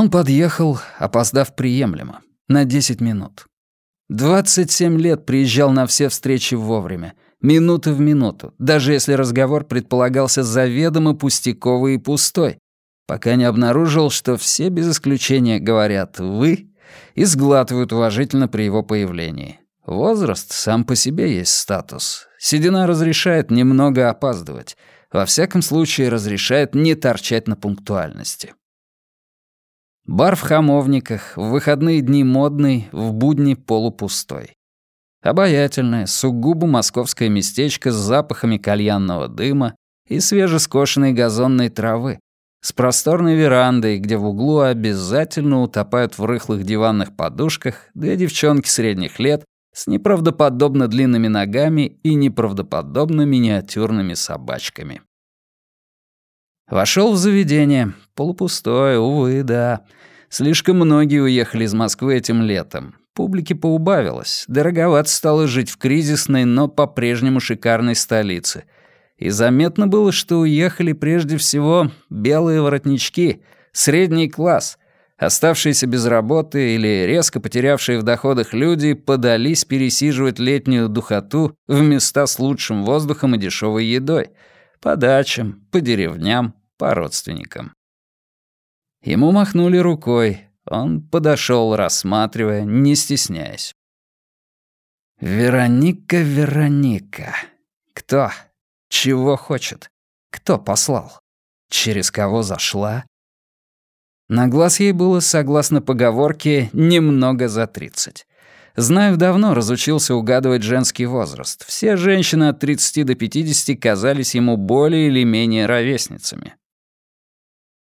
Он подъехал, опоздав приемлемо, на 10 минут. 27 лет приезжал на все встречи вовремя, минуты в минуту, даже если разговор предполагался заведомо пустяковый и пустой, пока не обнаружил, что все без исключения говорят «вы» и сглатывают уважительно при его появлении. Возраст сам по себе есть статус. Седина разрешает немного опаздывать. Во всяком случае, разрешает не торчать на пунктуальности. Бар в Хамовниках, в выходные дни модный, в будни полупустой. Обаятельное, сугубо московское местечко с запахами кальянного дыма и свежескошенной газонной травы, с просторной верандой, где в углу обязательно утопают в рыхлых диванных подушках две девчонки средних лет с неправдоподобно длинными ногами и неправдоподобно миниатюрными собачками. Вошел в заведение. Полупустое, увы, да. Слишком многие уехали из Москвы этим летом. Публики поубавилось. Дороговато стало жить в кризисной, но по-прежнему шикарной столице. И заметно было, что уехали прежде всего белые воротнички, средний класс. Оставшиеся без работы или резко потерявшие в доходах люди подались пересиживать летнюю духоту в места с лучшим воздухом и дешевой едой. По дачам, по деревням, по родственникам. Ему махнули рукой. Он подошел, рассматривая, не стесняясь. «Вероника, Вероника. Кто? Чего хочет? Кто послал? Через кого зашла?» На глаз ей было, согласно поговорке, немного за тридцать. Знаев давно разучился угадывать женский возраст. Все женщины от 30 до 50 казались ему более или менее ровесницами.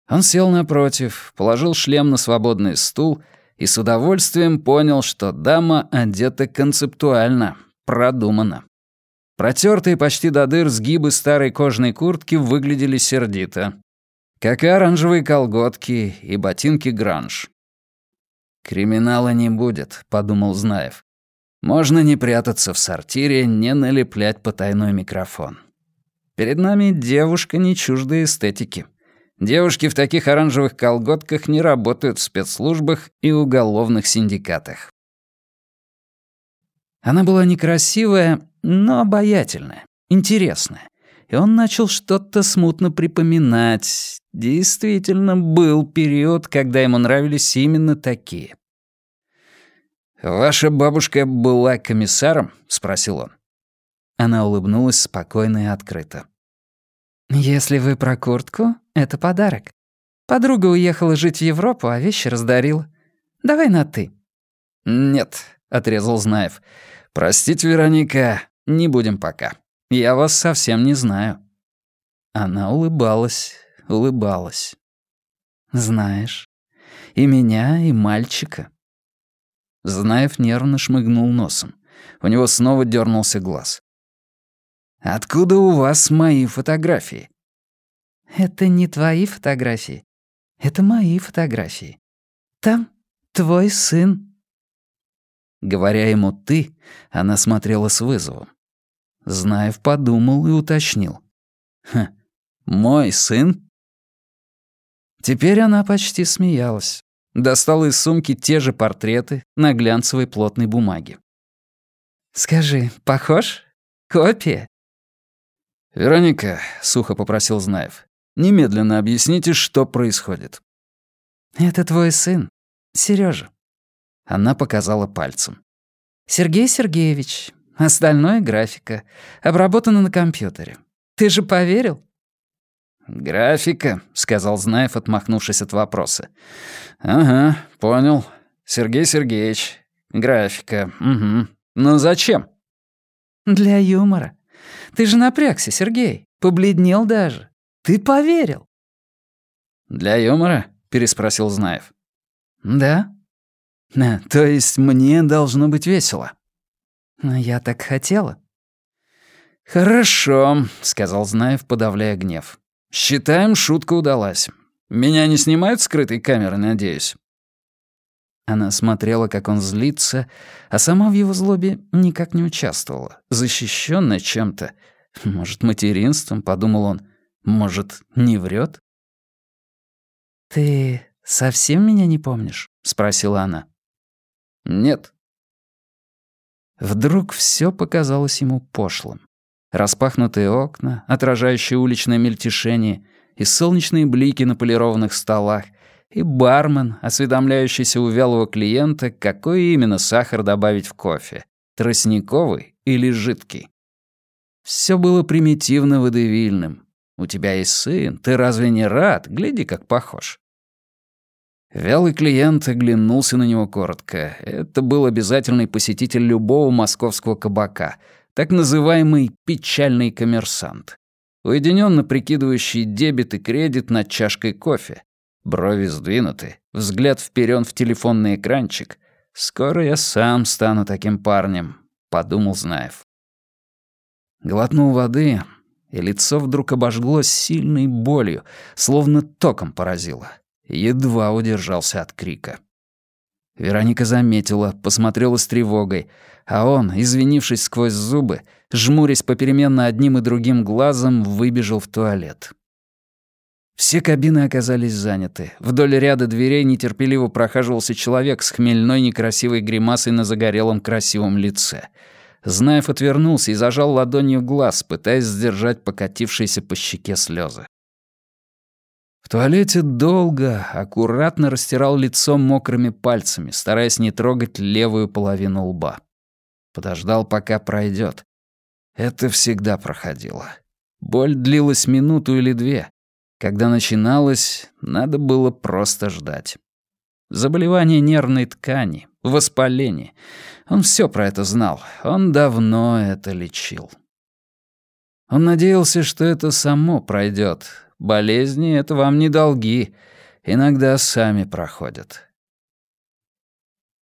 Он сел напротив, положил шлем на свободный стул и с удовольствием понял, что дама одета концептуально, продуманно. Протертые почти до дыр сгибы старой кожаной куртки выглядели сердито, как и оранжевые колготки и ботинки гранж. «Криминала не будет», — подумал Знаев. «Можно не прятаться в сортире, не налеплять потайной микрофон. Перед нами девушка не чуждой эстетики». Девушки в таких оранжевых колготках не работают в спецслужбах и уголовных синдикатах. Она была некрасивая, но обаятельная, интересная. И он начал что-то смутно припоминать. Действительно, был период, когда ему нравились именно такие. «Ваша бабушка была комиссаром?» — спросил он. Она улыбнулась спокойно и открыто. «Если вы про куртку, это подарок. Подруга уехала жить в Европу, а вещи раздарила. Давай на «ты». «Нет», — отрезал Знаев. «Простите, Вероника, не будем пока. Я вас совсем не знаю». Она улыбалась, улыбалась. «Знаешь, и меня, и мальчика». Знаев нервно шмыгнул носом. У него снова дернулся глаз. Откуда у вас мои фотографии?» «Это не твои фотографии. Это мои фотографии. Там твой сын». Говоря ему «ты», она смотрела с вызовом. Знаев подумал и уточнил. «Хм, мой сын?» Теперь она почти смеялась. Достала из сумки те же портреты на глянцевой плотной бумаге. «Скажи, похож? Копия?» «Вероника», — сухо попросил Знаев, — «немедленно объясните, что происходит». «Это твой сын, Сережа. Она показала пальцем. «Сергей Сергеевич. Остальное — графика. Обработано на компьютере. Ты же поверил?» «Графика», — сказал Знаев, отмахнувшись от вопроса. «Ага, понял. Сергей Сергеевич. Графика. Угу. Но зачем?» «Для юмора. Ты же напрягся, Сергей. Побледнел даже. Ты поверил. «Для юмора?» — переспросил Знаев. «Да». «Да, то есть мне должно быть весело». «Но я так хотела». «Хорошо», — сказал Знаев, подавляя гнев. «Считаем, шутка удалась. Меня не снимают скрытой камеры, надеюсь?» Она смотрела, как он злится, а сама в его злобе никак не участвовала, защищенная чем-то. Может, материнством, подумал он. Может, не врет? «Ты совсем меня не помнишь?» — спросила она. «Нет». Вдруг все показалось ему пошлым. Распахнутые окна, отражающие уличное мельтешение, и солнечные блики на полированных столах, и бармен, осведомляющийся у вялого клиента, какой именно сахар добавить в кофе — тростниковый или жидкий. Все было примитивно водевильным. У тебя есть сын, ты разве не рад? Гляди, как похож. Вялый клиент оглянулся на него коротко. Это был обязательный посетитель любого московского кабака, так называемый «печальный коммерсант», уединенно прикидывающий дебет и кредит над чашкой кофе. Брови сдвинуты, взгляд вперен в телефонный экранчик. «Скоро я сам стану таким парнем», — подумал Знаев. Глотнул воды, и лицо вдруг обожглось сильной болью, словно током поразило. Едва удержался от крика. Вероника заметила, посмотрела с тревогой, а он, извинившись сквозь зубы, жмурясь попеременно одним и другим глазом, выбежал в туалет. Все кабины оказались заняты. Вдоль ряда дверей нетерпеливо прохаживался человек с хмельной некрасивой гримасой на загорелом красивом лице. Знаев отвернулся и зажал ладонью глаз, пытаясь сдержать покатившиеся по щеке слезы. В туалете долго, аккуратно растирал лицо мокрыми пальцами, стараясь не трогать левую половину лба. Подождал, пока пройдет. Это всегда проходило. Боль длилась минуту или две. Когда начиналось, надо было просто ждать. Заболевание нервной ткани, воспаление. Он все про это знал. Он давно это лечил. Он надеялся, что это само пройдет, Болезни — это вам не долги. Иногда сами проходят.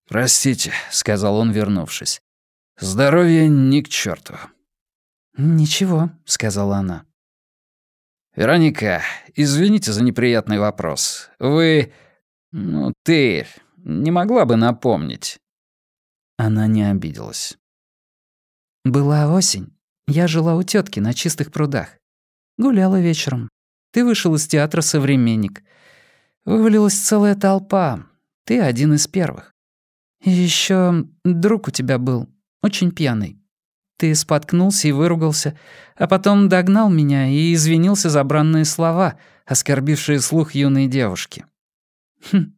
«Простите», — сказал он, вернувшись. «Здоровье ни к черту. «Ничего», — сказала она. «Вероника, извините за неприятный вопрос. Вы... ну, ты не могла бы напомнить?» Она не обиделась. «Была осень. Я жила у тетки на чистых прудах. Гуляла вечером. Ты вышел из театра «Современник». Вывалилась целая толпа. Ты один из первых. И ещё друг у тебя был, очень пьяный. Ты споткнулся и выругался, а потом догнал меня и извинился за бранные слова, оскорбившие слух юной девушки. Хм,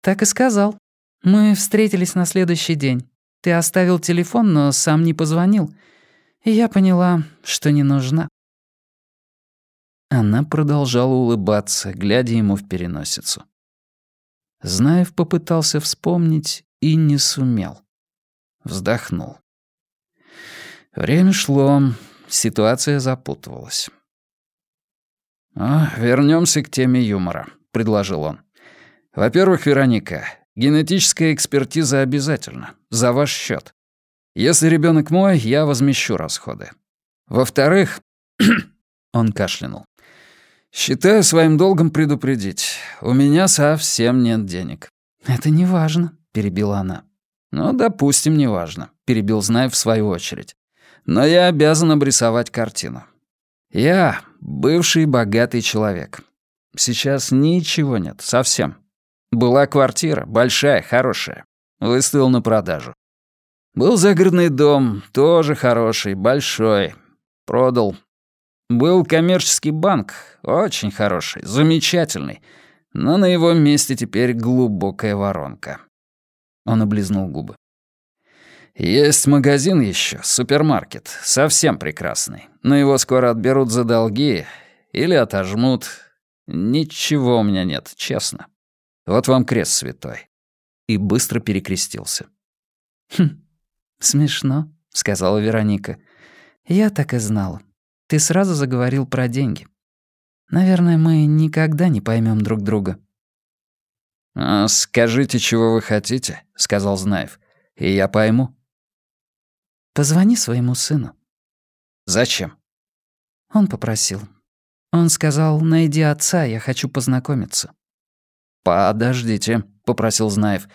так и сказал. Мы встретились на следующий день. Ты оставил телефон, но сам не позвонил. Я поняла, что не нужна. Она продолжала улыбаться, глядя ему в переносицу. Знаев попытался вспомнить и не сумел. Вздохнул. Время шло, ситуация запутывалась. вернемся к теме юмора», — предложил он. «Во-первых, Вероника, генетическая экспертиза обязательно, за ваш счет. Если ребенок мой, я возмещу расходы. Во-вторых...» Он кашлянул. «Считаю своим долгом предупредить. У меня совсем нет денег». «Это не важно», — перебила она. «Ну, допустим, не важно», — перебил Знаев в свою очередь. «Но я обязан обрисовать картину. Я бывший богатый человек. Сейчас ничего нет, совсем. Была квартира, большая, хорошая. Выставил на продажу. Был загородный дом, тоже хороший, большой. Продал, был коммерческий банк, очень хороший, замечательный, но на его месте теперь глубокая воронка. Он облизнул губы. Есть магазин еще, супермаркет, совсем прекрасный, но его скоро отберут за долги или отожмут. Ничего у меня нет, честно. Вот вам крест святой. И быстро перекрестился. «Хм, смешно», — сказала Вероника. «Я так и знала. Ты сразу заговорил про деньги. Наверное, мы никогда не поймем друг друга». «А скажите, чего вы хотите», — сказал Знаев, — «и я пойму». «Позвони своему сыну». «Зачем?» Он попросил. Он сказал, найди отца, я хочу познакомиться. «Подождите», — попросил Знаев.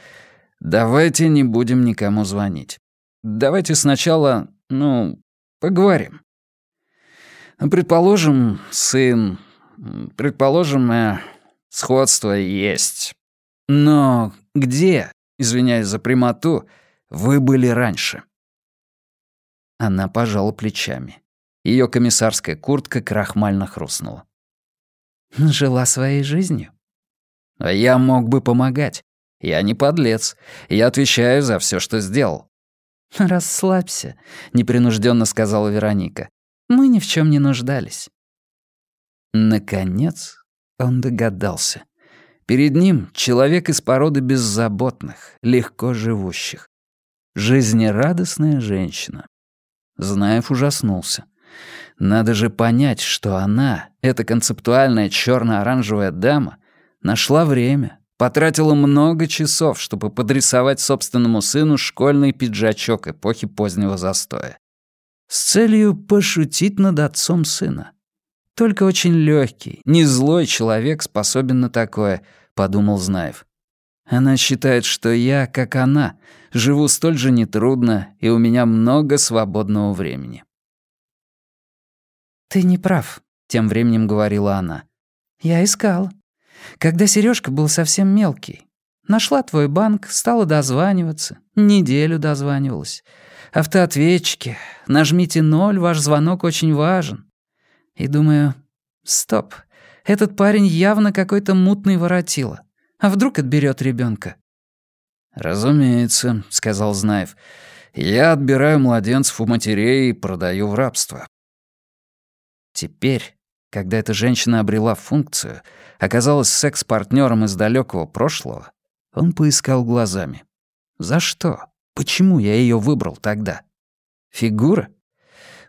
«Давайте не будем никому звонить. Давайте сначала, ну, поговорим. Предположим, сын... Предположим, э, сходство есть. Но где, извиняюсь за прямоту, вы были раньше?» Она пожала плечами. Ее комиссарская куртка крахмально хрустнула. «Жила своей жизнью». «А я мог бы помогать. Я не подлец. Я отвечаю за все, что сделал». «Расслабься», — непринужденно сказала Вероника. «Мы ни в чем не нуждались». Наконец он догадался. Перед ним человек из породы беззаботных, легко живущих. Жизнерадостная женщина. Знаев ужаснулся. Надо же понять, что она, эта концептуальная черно оранжевая дама, нашла время, потратила много часов, чтобы подрисовать собственному сыну школьный пиджачок эпохи позднего застоя. С целью пошутить над отцом сына. Только очень легкий, не злой человек способен на такое, подумал Знаев. Она считает, что я, как она, живу столь же нетрудно, и у меня много свободного времени. «Ты не прав», — тем временем говорила она. «Я искала. Когда Сережка был совсем мелкий. Нашла твой банк, стала дозваниваться. Неделю дозванивалась. Автоответчики. Нажмите ноль, ваш звонок очень важен. И думаю, стоп, этот парень явно какой-то мутный воротила. А вдруг отберет ребенка? «Разумеется», — сказал Знаев. «Я отбираю младенцев у матерей и продаю в рабство». Теперь, когда эта женщина обрела функцию, оказалась секс-партнером из далекого прошлого, он поискал глазами. «За что? Почему я ее выбрал тогда? Фигура?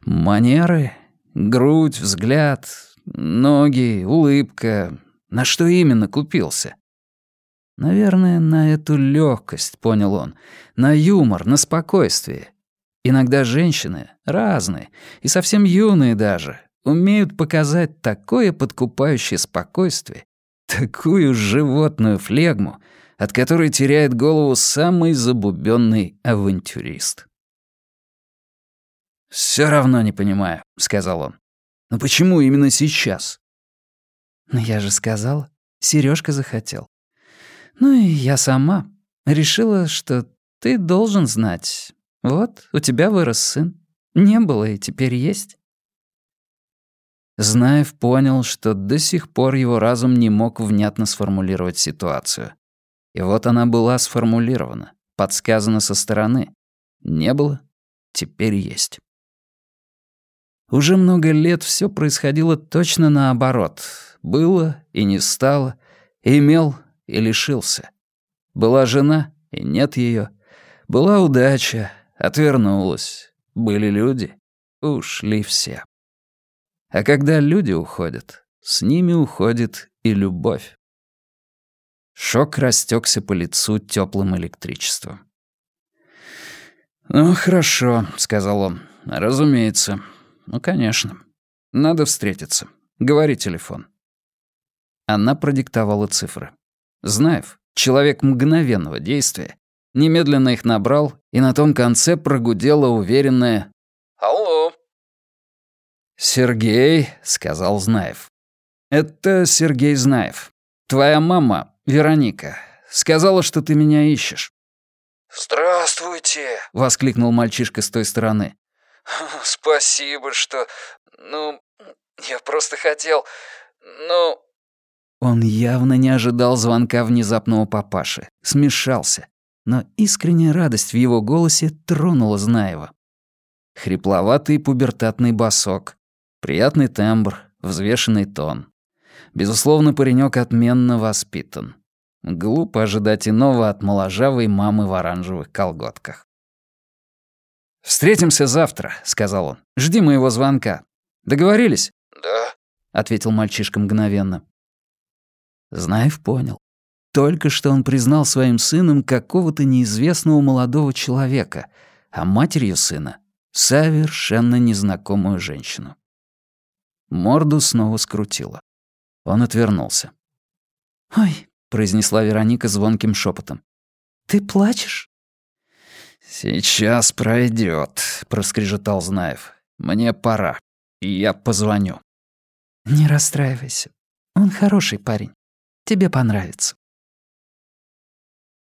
Манеры? Грудь, взгляд, ноги, улыбка? На что именно купился?» Наверное, на эту легкость, понял он, на юмор, на спокойствие. Иногда женщины, разные, и совсем юные даже, умеют показать такое подкупающее спокойствие, такую животную флегму, от которой теряет голову самый забубенный авантюрист. «Всё равно не понимаю», — сказал он. «Но почему именно сейчас?» «Но я же сказал, Сережка захотел. Ну и я сама решила, что ты должен знать. Вот, у тебя вырос сын. Не было и теперь есть. Знаев понял, что до сих пор его разум не мог внятно сформулировать ситуацию. И вот она была сформулирована, подсказана со стороны. Не было, теперь есть. Уже много лет все происходило точно наоборот. Было и не стало, имел и лишился. Была жена, и нет ее. Была удача, отвернулась. Были люди, ушли все. А когда люди уходят, с ними уходит и любовь. Шок растекся по лицу теплым электричеством. «Ну, хорошо», — сказал он. «Разумеется. Ну, конечно. Надо встретиться. Говори телефон». Она продиктовала цифры. Знаев, человек мгновенного действия, немедленно их набрал, и на том конце прогудело уверенное «Алло». «Сергей», — сказал Знаев. «Это Сергей Знаев. Твоя мама, Вероника, сказала, что ты меня ищешь». «Здравствуйте», — воскликнул мальчишка с той стороны. «Спасибо, что... Ну, я просто хотел... Ну, он явно не ожидал звонка внезапного папаши, смешался, но искренняя радость в его голосе тронула Знаева. Хрипловатый пубертатный басок, приятный тембр, взвешенный тон. Безусловно, паренек отменно воспитан. Глупо ожидать иного от моложавой мамы в оранжевых колготках. «Встретимся завтра», — сказал он. «Жди моего звонка. Договорились?» «Да», — ответил мальчишка мгновенно. Знаев понял. Только что он признал своим сыном какого-то неизвестного молодого человека, а матерью сына — совершенно незнакомую женщину. Морду снова скрутило. Он отвернулся. «Ой», — произнесла Вероника звонким шепотом. «Ты плачешь?» «Сейчас пройдет, проскрежетал Знаев. «Мне пора». Я позвоню». «Не расстраивайся. Он хороший парень. Тебе понравится».